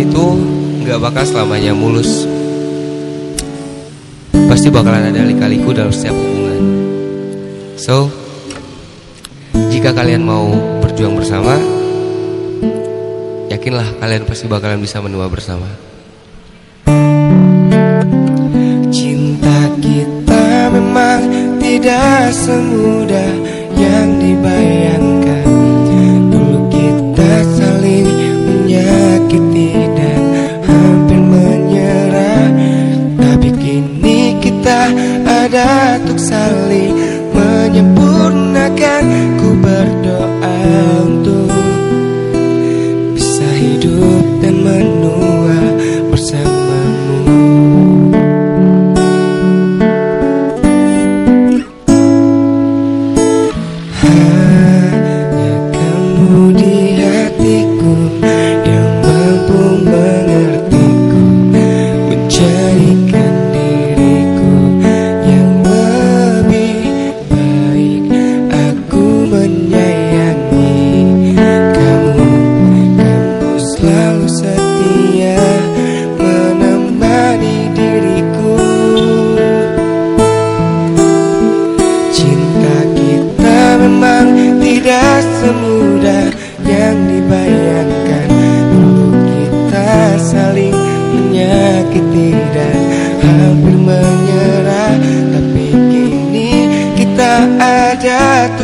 itu nggak bakal selamanya mulus. Pasti bakalan ada lika-liku dalam setiap hubungan. So, jika kalian mau berjuang bersama, yakinlah kalian pasti bakalan bisa menua bersama. Cinta kita memang tidak semudah yang dibayangkan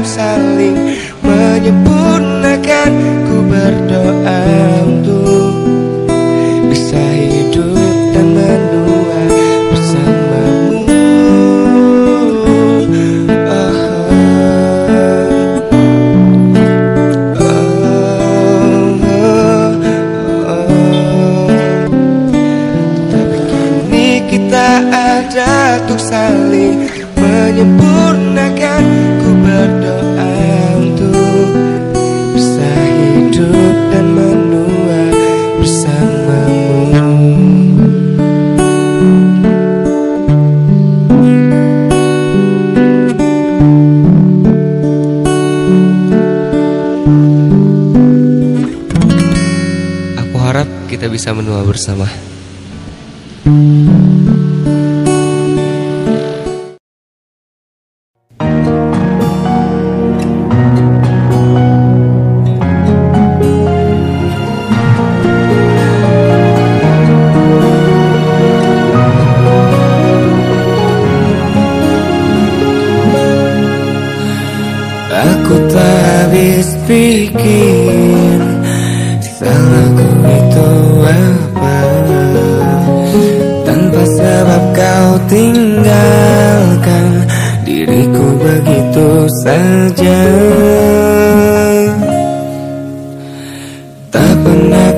saling menyempurnakan. Ku berdoa bisa menua bersama.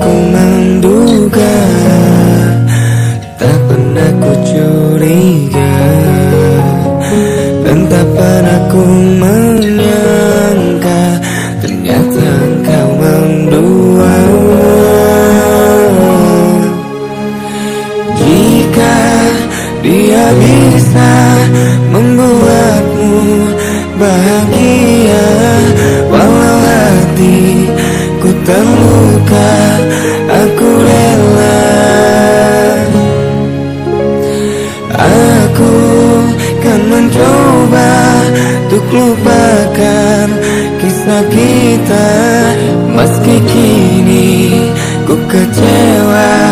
Ku menduga Tak pernah ku curiga. Dan tak pernah ku menyangka Ternyata engkau mendua. Jika dia bisa membuatmu bahagia Walau hatiku terluka Kini Ku kecewa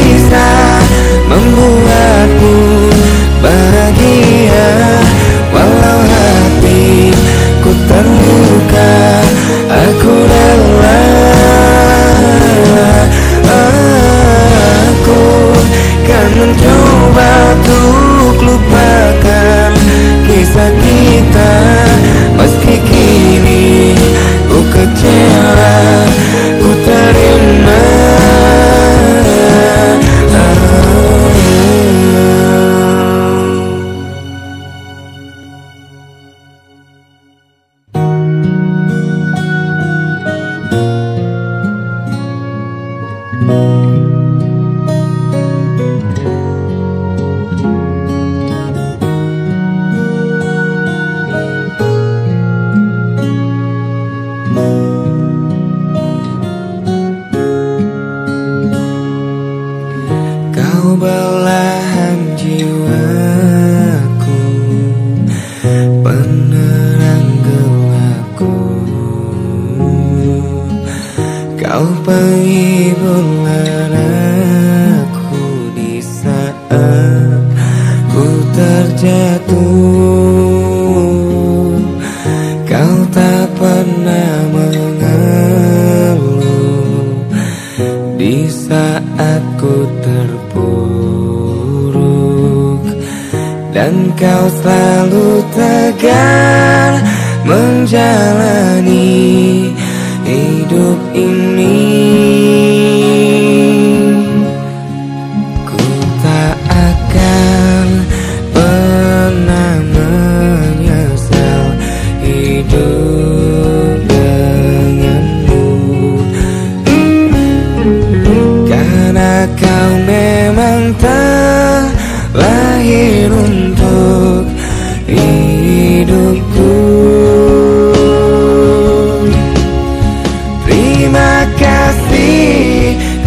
bisa membuatmu bahagia. Penghiburan aku di saat ku terjatuh. Kau tak pernah mengeluh di saat ku terpuruk. Dan kau selalu tegar menjalani hidup ini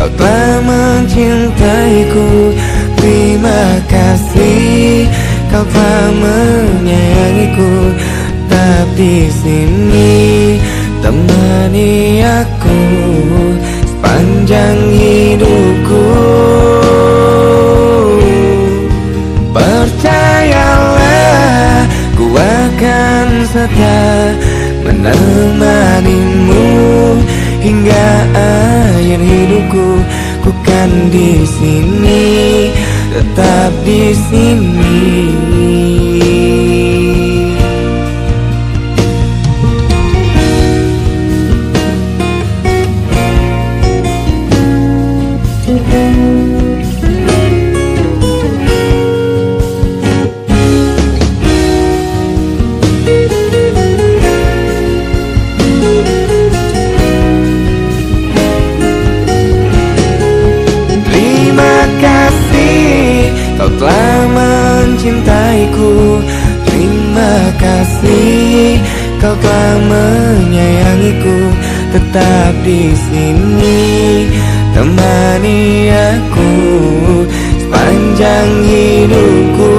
kau telah mencintaiku. Terima kasih kau telah menyayangiku. Tetap di sini temani aku sepanjang hidupku. Percayalah ku akan setia menemanimu hingga akhir hidupku ku kan di sini tetap di sini kau telah menyayangiku Tetap di sini. Temani aku sepanjang hidupku.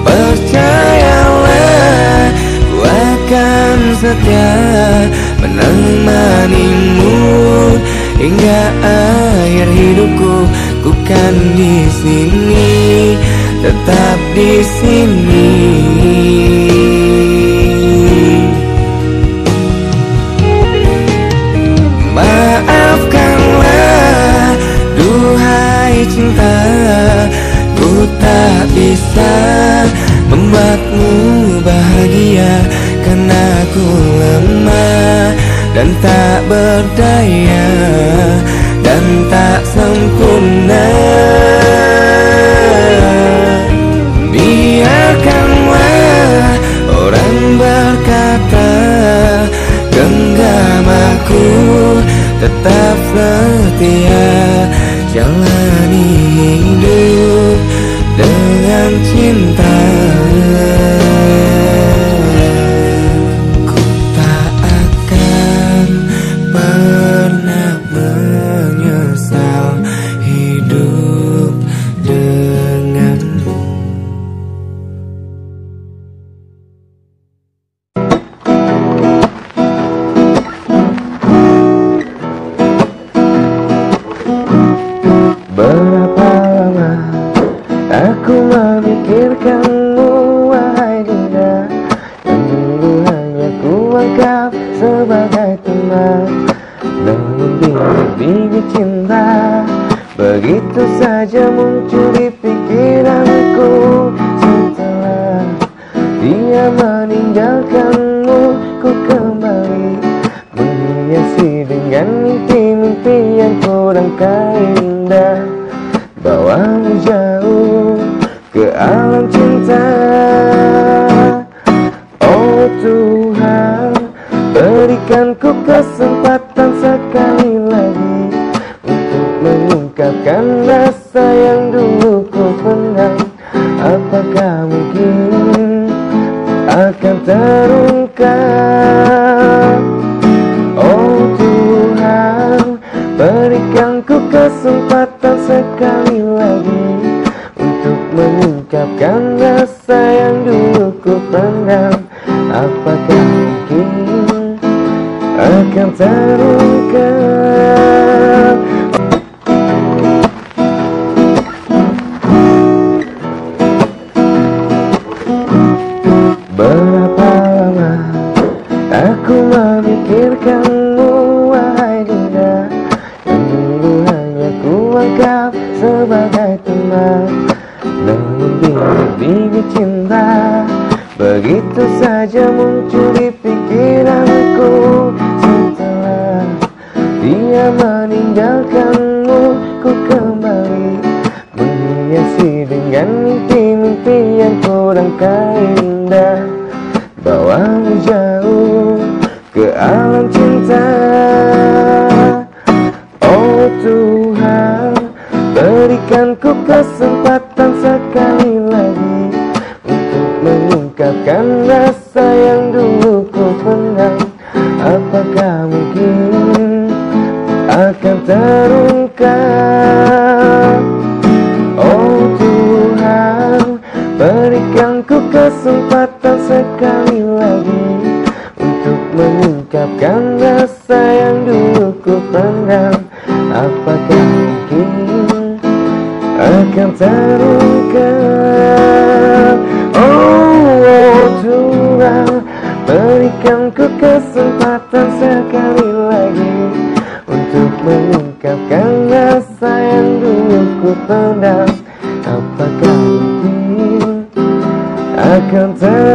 Percayalah ku akan setia menemanimu. Hingga akhir hidupku ku kan di sini tetap di sini. Maafkanlah duhai cinta. Ku tak bisa membuatmu bahagia Karena ku lemah dan tak berdaya Dan tak sempurna meninggalkanmu Ku kembali Menghiasi dengan mimpi-mimpi yang kurang indah Bawamu jauh ke alam cinta. Oh Tuhan Berikan ku kesempatan sekali lagi Untuk mengungkapkan rasa yang dulu ku pendam Apakah mungkin akan terungkap. Oh Tuhan Berikan ku kesempatan sekali lagi Untuk mengungkapkan sebagai teman. Namun bila cinta Begitu saja muncul di ku kesempatan ku kesempatan sekali lagi Untuk mengungkapkan rasa yang dulu ku pendam Apakah mungkin akan terjadi?